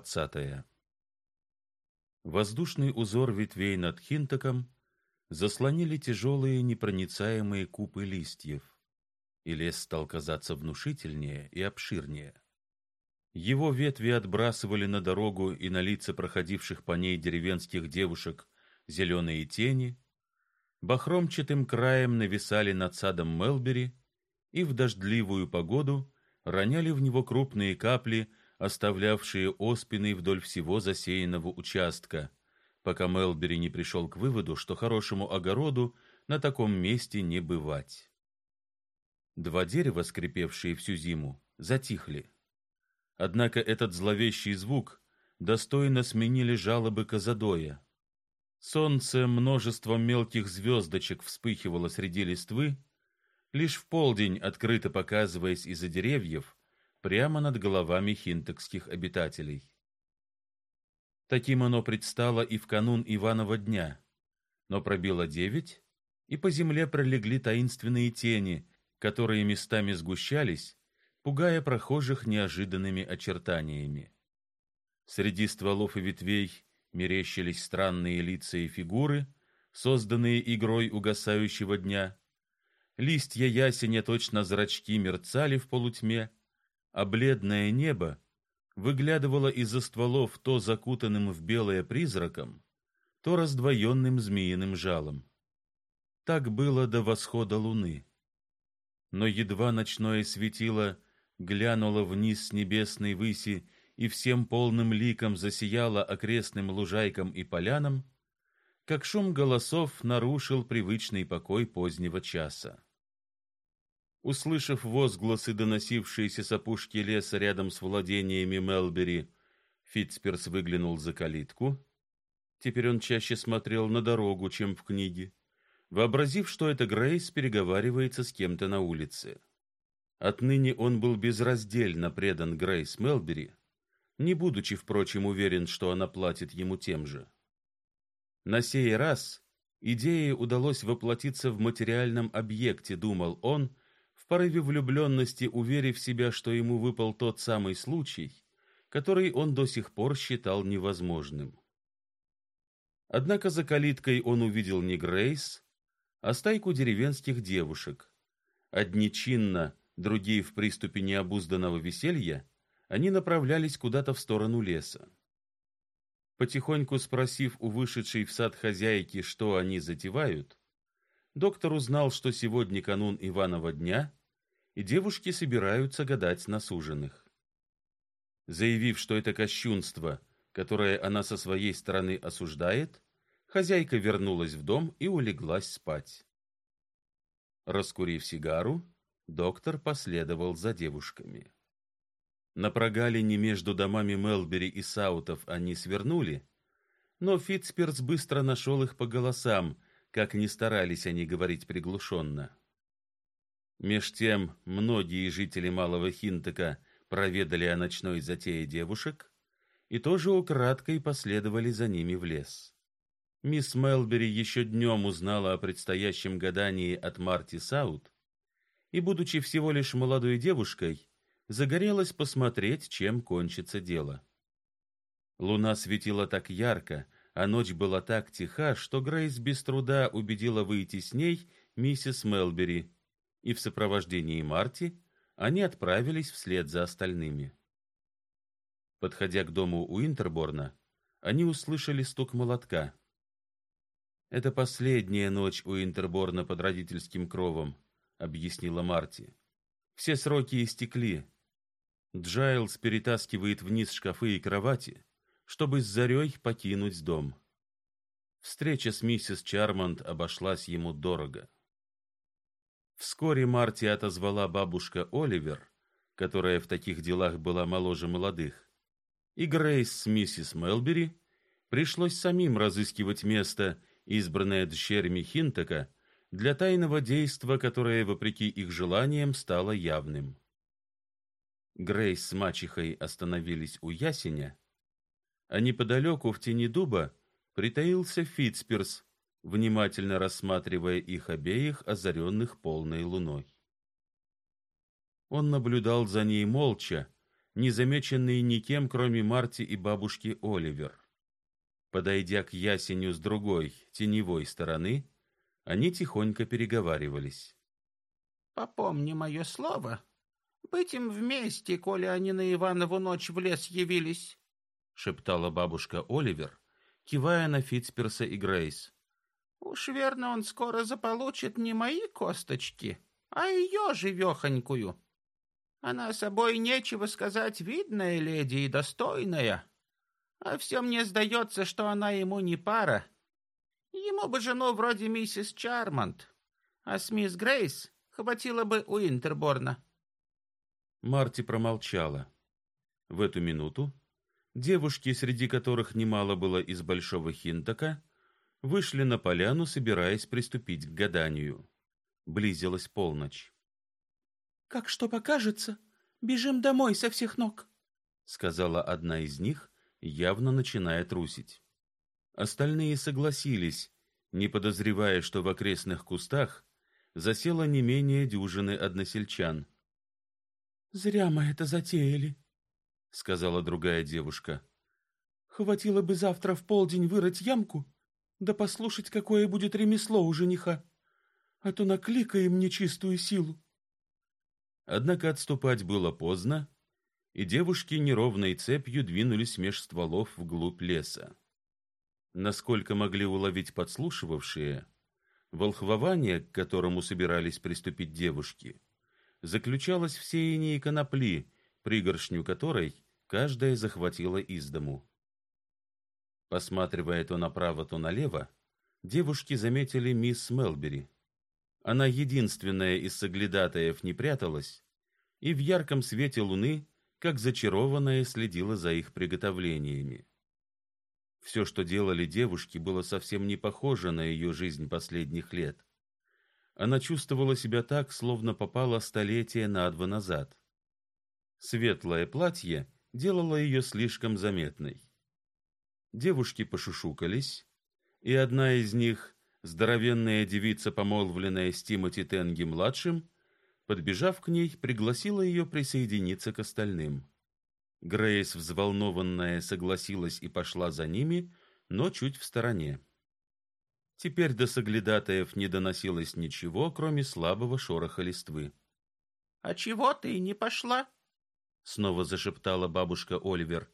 двадцатая. Воздушный узор ветвей над Хинтоком заслонили тяжелые непроницаемые купы листьев, и лес стал казаться внушительнее и обширнее. Его ветви отбрасывали на дорогу и на лица проходивших по ней деревенских девушек зеленые тени, бахромчатым краем нависали над садом Мелбери и в дождливую погоду роняли в него крупные капли, оставлявшие оспины вдоль всего засеянного участка, пока Мелбери не пришел к выводу, что хорошему огороду на таком месте не бывать. Два дерева, скрипевшие всю зиму, затихли. Однако этот зловещий звук достойно сменили жалобы Казадоя. Солнце множеством мелких звездочек вспыхивало среди листвы, лишь в полдень открыто показываясь из-за деревьев прямо над головами хинтокских обитателей. Таким оно предстало и в канун Иванова дня. Но пробило девять, и по земле пролегли таинственные тени, которые местами сгущались, пугая прохожих неожиданными очертаниями. Среди стволов и ветвей мерещились странные лица и фигуры, созданные игрой угасающего дня. Листья ясеня точно зрачки мерцали в полутьме, а бледное небо выглядывало из-за стволов то закутанным в белое призраком, то раздвоенным змеиным жалом. Так было до восхода луны. Но едва ночное светило глянуло вниз с небесной выси и всем полным ликом засияло окрестным лужайкам и полянам, как шум голосов нарушил привычный покой позднего часа. Услышав возгласы, доносившиеся с опушки леса рядом с владениями Мелбери, Фитцперс выглянул за калитку. Теперь он чаще смотрел на дорогу, чем в книге, вообразив, что это Грейс переговаривается с кем-то на улице. Отныне он был безраздельно предан Грейс Мелбери, не будучи, впрочем, уверен, что она платит ему тем же. На сей раз идее удалось воплотиться в материальном объекте, думал он, порыве влюбленности уверив себя, что ему выпал тот самый случай, который он до сих пор считал невозможным. Однако за калиткой он увидел не Грейс, а стайку деревенских девушек. Одни чинно, другие в приступе необузданного веселья, они направлялись куда-то в сторону леса. Потихоньку спросив у вышедшей в сад хозяйки, что они затевают, доктор узнал, что сегодня канун Иванова дня, и девушки собираются гадать на суженых. Заявив, что это кощунство, которое она со своей стороны осуждает, хозяйка вернулась в дом и улеглась спать. Раскурив сигару, доктор последовал за девушками. На прогалине между домами Мелбери и Саутов они свернули, но Фитцперс быстро нашел их по голосам, как ни старались они говорить приглушенно. Меж тем многие жители Малого Хинтека проведали о ночной затее девушек и тоже украдкой последовали за ними в лес. Мисс Мелбери еще днем узнала о предстоящем гадании от Марти Саут и, будучи всего лишь молодой девушкой, загорелась посмотреть, чем кончится дело. Луна светила так ярко, а ночь была так тиха, что Грейс без труда убедила выйти с ней миссис Мелбери, и в сопровождении Марти они отправились вслед за остальными. Подходя к дому Уинтерборна, они услышали стук молотка. Это последняя ночь у Интерборна под родительским кровом, объяснила Марти. Все сроки истекли. Джайлс перетаскивает вниз шкафы и кровати, чтобы с зарей покинуть дом. Встреча с миссис Чармонт обошлась ему дорого. Вскоре Марти отозвала бабушка Оливер, которая в таких делах была моложе молодых, и Грейс с миссис Мелбери пришлось самим разыскивать место, избранное дщерями Хинтека, для тайного действа, которое, вопреки их желаниям, стало явным. Грейс с мачехой остановились у ясеня, а неподалеку в тени дуба притаился Фитцперс, внимательно рассматривая их обеих, озаренных полной луной. Он наблюдал за ней молча, не замеченный никем, кроме Марти и бабушки Оливер. Подойдя к ясеню с другой, теневой стороны, они тихонько переговаривались. «Попомни мое слово. Быть им вместе, коли они на Иванову ночь в лес явились», — шептала бабушка Оливер, кивая на Фитцперса и Грейс. «Уж верно, он скоро заполучит не мои косточки, а ее живехонькую. Она собой нечего сказать, видная леди и достойная, а все мне сдается, что она ему не пара. Ему бы жену вроде миссис Чармонт, а с мисс Грейс хватило бы у Интерборна». Марти промолчала. В эту минуту девушки, среди которых немало было из Большого Хинтака, вышли на поляну, собираясь приступить к гаданию. Близилась полночь. «Как что покажется, бежим домой со всех ног», — сказала одна из них, явно начиная трусить. Остальные согласились, не подозревая, что в окрестных кустах засело не менее дюжины односельчан. «Зря мы это затеяли», — сказала другая девушка. «Хватило бы завтра в полдень вырыть ямку, да послушать, какое будет ремесло у жениха, а то накликаем нечистую силу». Однако отступать было поздно, и девушки неровной цепью двинулись меж стволов вглубь леса. Насколько могли уловить подслушивавшие, волхвование, к которому собирались приступить девушки, заключалось в сеянии конопли, пригоршню которой каждая захватила из дому. Посматривая то направо, то налево, девушки заметили мисс Мелбери. Она единственная из соглядатаев не пряталась, и в ярком свете луны, как зачарованная, следила за их приготовлениями. Все, что делали девушки, было совсем не похоже на ее жизнь последних лет. Она чувствовала себя так, словно попала столетие на два назад. Светлое платье делало ее слишком заметной. Девушки пошушукались, и одна из них, здоровенная девица, помолвленная с Тимоти Тенги-младшим, подбежав к ней, пригласила ее присоединиться к остальным. Грейс, взволнованная, согласилась и пошла за ними, но чуть в стороне. Теперь до соглядатаев не доносилось ничего, кроме слабого шороха листвы. — А чего ты не пошла? — снова зашептала бабушка Оливер.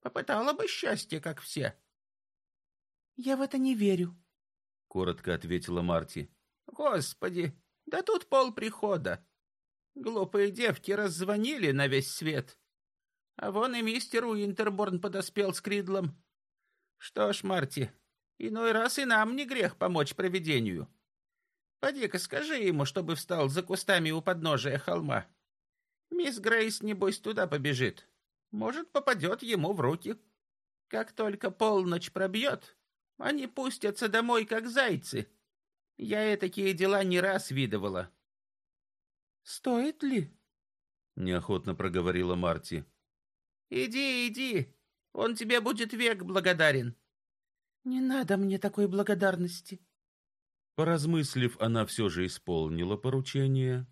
Попытала бы счастье, как все. Я в это не верю, коротко ответила Марти. Господи, да тут пол прихода. Глупые девки раззвонили на весь свет. А вон и мистер Уинтерборн подоспел с Кридлом. Что ж, Марти, иной раз и нам не грех помочь провидению. Поди-ка скажи ему, чтобы встал за кустами у подножия холма. Мисс Грейс, небось, туда побежит. Может, попадет ему в руки. Как только полночь пробьет, они пустятся домой, как зайцы. Я такие дела не раз видывала. Стоит ли? неохотно проговорила Марти. Иди, иди. Он тебе будет век благодарен. Не надо мне такой благодарности. Поразмыслив, она все же исполнила поручение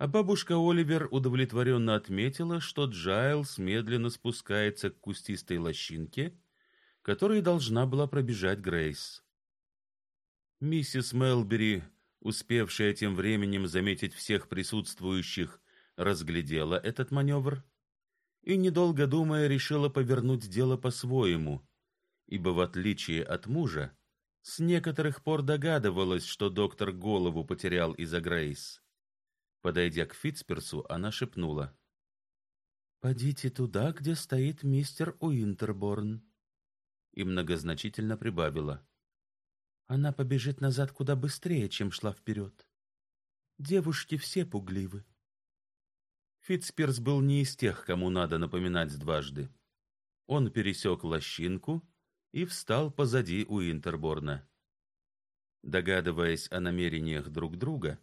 а бабушка Оливер удовлетворенно отметила, что Джайлс медленно спускается к кустистой лощинке, которой должна была пробежать Грейс. Миссис Мелбери, успевшая тем временем заметить всех присутствующих, разглядела этот маневр и, недолго думая, решила повернуть дело по-своему, ибо, в отличие от мужа, с некоторых пор догадывалась, что доктор голову потерял из-за Грейс. Подойдя к Фитцперсу, она шепнула: "Подите туда, где стоит мистер Уинтерборн", и многозначительно прибавила: "Она побежит назад куда быстрее, чем шла вперед. Девушки все пугливы". Фитцперс был не из тех, кому надо напоминать дважды. Он пересек лощинку и встал позади Уинтерборна. Догадываясь о намерениях друг друга,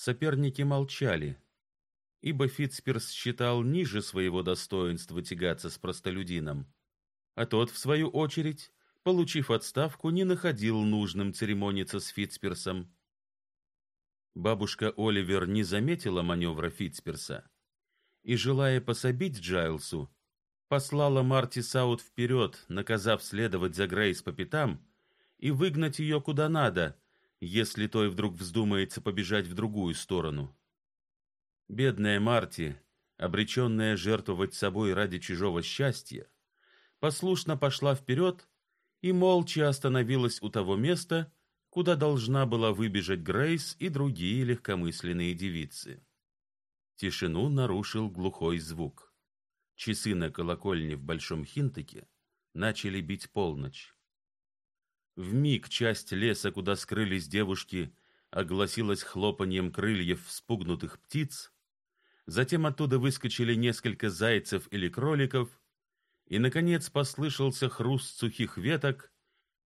Соперники молчали, ибо Фитцперс считал ниже своего достоинства тягаться с простолюдином, а тот, в свою очередь, получив отставку, не находил нужным церемониться с Фитцперсом. Бабушка Оливер не заметила маневра Фитцперса и, желая пособить Джайлсу, послала Марти Саут вперед, наказав следовать за Грейс по пятам и выгнать ее куда надо, если той вдруг вздумается побежать в другую сторону. Бедная Марти, обреченная жертвовать собой ради чужого счастья, послушно пошла вперед и молча остановилась у того места, куда должна была выбежать Грейс и другие легкомысленные девицы. Тишину нарушил глухой звук. Часы на колокольне в Большом Хинтаке начали бить полночь. В миг часть леса, куда скрылись девушки, огласилась хлопаньем крыльев вспугнутых птиц, затем оттуда выскочили несколько зайцев или кроликов, и, наконец, послышался хруст сухих веток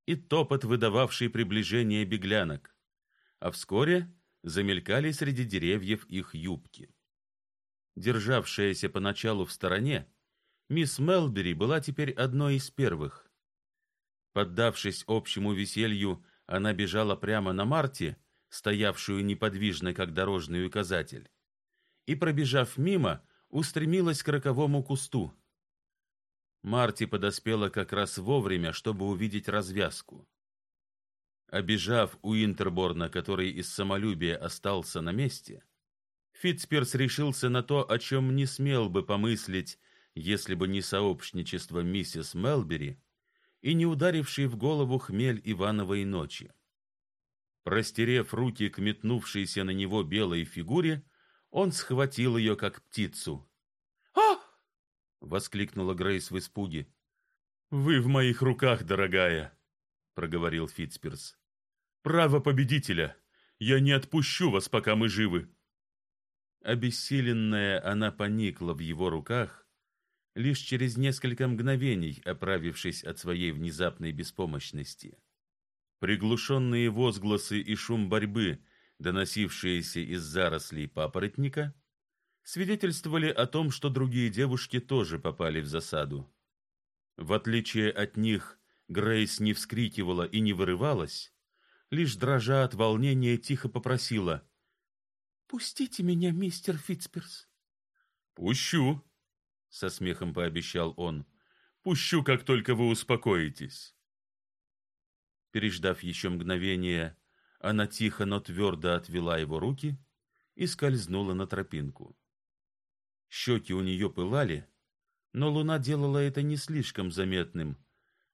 и топот, выдававший приближение беглянок, а вскоре замелькали среди деревьев их юбки. Державшаяся поначалу в стороне, мисс Мелбери была теперь одной из первых. Поддавшись общему веселью, она бежала прямо на Марти, стоявшую неподвижно, как дорожный указатель, и, пробежав мимо, устремилась к роковому кусту. Марти подоспела как раз вовремя, чтобы увидеть развязку. Обежав Интерборна, который из самолюбия остался на месте, Фитцперс решился на то, о чем не смел бы помыслить, если бы не сообщничество миссис Мелбери и не ударивший в голову хмель Ивановой ночи. Простерев руки к метнувшейся на него белой фигуре, он схватил ее как птицу воскликнула Грейс в испуге. Вы в моих руках, дорогая, проговорил Фитцперс. Право победителя. Я не отпущу вас, пока мы живы. Обессиленная, она поникла в его руках, лишь через несколько мгновений оправившись от своей внезапной беспомощности. Приглушенные возгласы и шум борьбы, доносившиеся из зарослей папоротника, свидетельствовали о том, что другие девушки тоже попали в засаду. В отличие от них, Грейс не вскрикивала и не вырывалась, лишь дрожа от волнения тихо попросила: "Пустите меня, мистер Фитцперс". "Пущу", со смехом пообещал он. "Пущу, как только вы успокоитесь". Переждав еще мгновение, она тихо, но твердо отвела его руки и скользнула на тропинку. Щеки у нее пылали, но луна делала это не слишком заметным,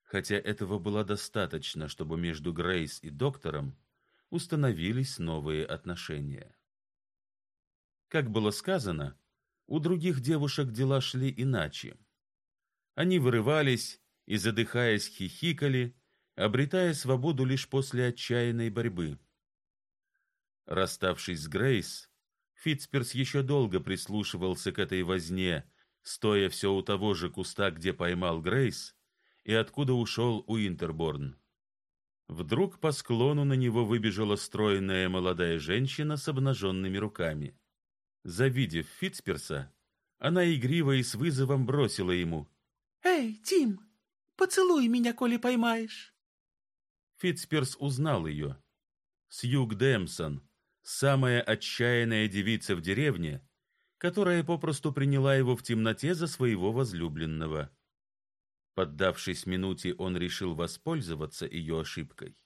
хотя этого было достаточно, чтобы между Грейс и доктором установились новые отношения. Как было сказано, у других девушек дела шли иначе. Они вырывались и, задыхаясь, хихикали, обретая свободу лишь после отчаянной борьбы. Расставшись с Грейс, Фитцперс еще долго прислушивался к этой возне, стоя все у того же куста, где поймал Грейс, и откуда ушел Уинтерборн. Вдруг по склону на него выбежала стройная молодая женщина с обнаженными руками. Завидев Фитцперса, она игриво и с вызовом бросила ему: "Эй, Тим, поцелуй меня, коли поймаешь". Фитцперс узнал ее. Сьюг Дэмсон, самая отчаянная девица в деревне, которая попросту приняла его в темноте за своего возлюбленного. Поддавшись минуте, он решил воспользоваться ее ошибкой,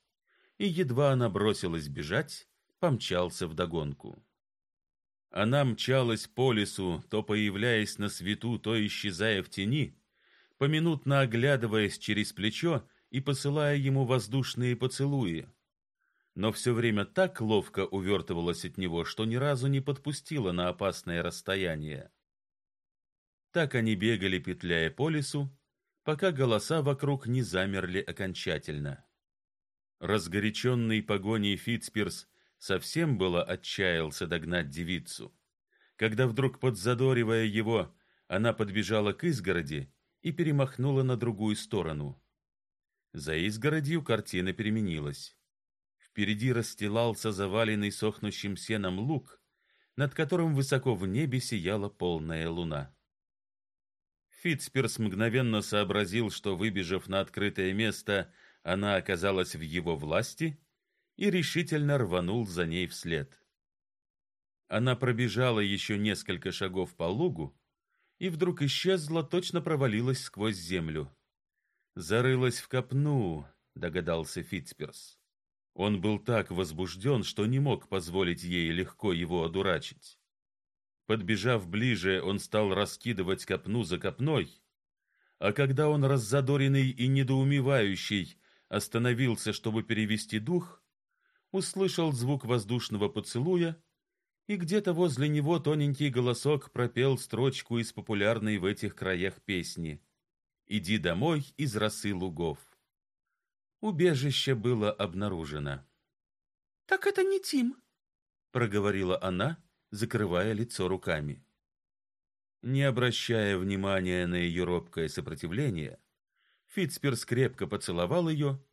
и едва она бросилась бежать, помчался в догонку. Она мчалась по лесу, то появляясь на свету, то исчезая в тени, поминутно оглядываясь через плечо и посылая ему воздушные поцелуи но все время так ловко увертывалась от него, что ни разу не подпустила на опасное расстояние. Так они бегали, петляя по лесу, пока голоса вокруг не замерли окончательно. Разгоряченный погоней Фитцперс совсем было отчаялся догнать девицу, когда вдруг подзадоривая его, она подбежала к изгороди и перемахнула на другую сторону. За изгородью картина переменилась. Впереди расстилался заваленный сохнущим сеном луг, над которым высоко в небе сияла полная луна. Фитцперс мгновенно сообразил, что выбежав на открытое место, она оказалась в его власти, и решительно рванул за ней вслед. Она пробежала еще несколько шагов по лугу, и вдруг исчезла, точно провалилась сквозь землю. Зарылась в копну, догадался Фитцперс. Он был так возбужден, что не мог позволить ей легко его одурачить. Подбежав ближе, он стал раскидывать копну за копной, а когда он раззадоренный и недоумевающий остановился, чтобы перевести дух, услышал звук воздушного поцелуя, и где-то возле него тоненький голосок пропел строчку из популярной в этих краях песни «Иди домой из росы лугов». Убежище было обнаружено. «Так это не Тим», — проговорила она, закрывая лицо руками. Не обращая внимания на ее робкое сопротивление, Фитцперс крепко поцеловал ее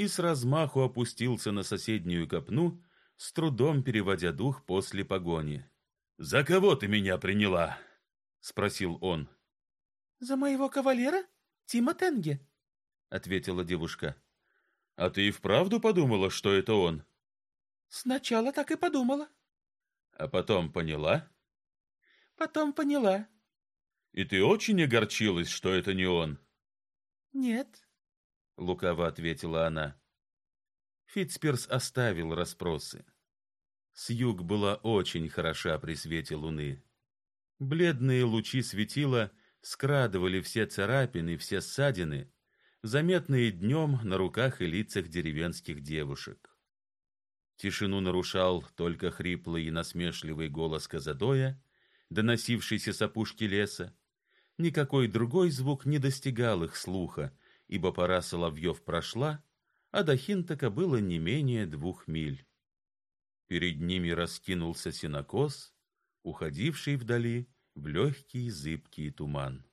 и с размаху опустился на соседнюю копну, с трудом переводя дух после погони. «За кого ты меня приняла?» — спросил он. «За моего кавалера, Тима Тенге», — ответила девушка. «А ты и вправду подумала, что это он?» «Сначала так и подумала». «А потом поняла?» «Потом поняла». «И ты очень огорчилась, что это не он?» «Нет», — лукаво ответила она. Фитцперс оставил расспросы. Сьюг была очень хороша при свете луны. Бледные лучи светила скрадывали все царапины, все ссадины, заметные днем на руках и лицах деревенских девушек. Тишину нарушал только хриплый и насмешливый голос Казадоя, доносившийся с опушки леса. Никакой другой звук не достигал их слуха, ибо пора соловьев прошла, а до Хинтака было не менее двух миль. Перед ними раскинулся сенокос, уходивший вдали в легкий зыбкий туман.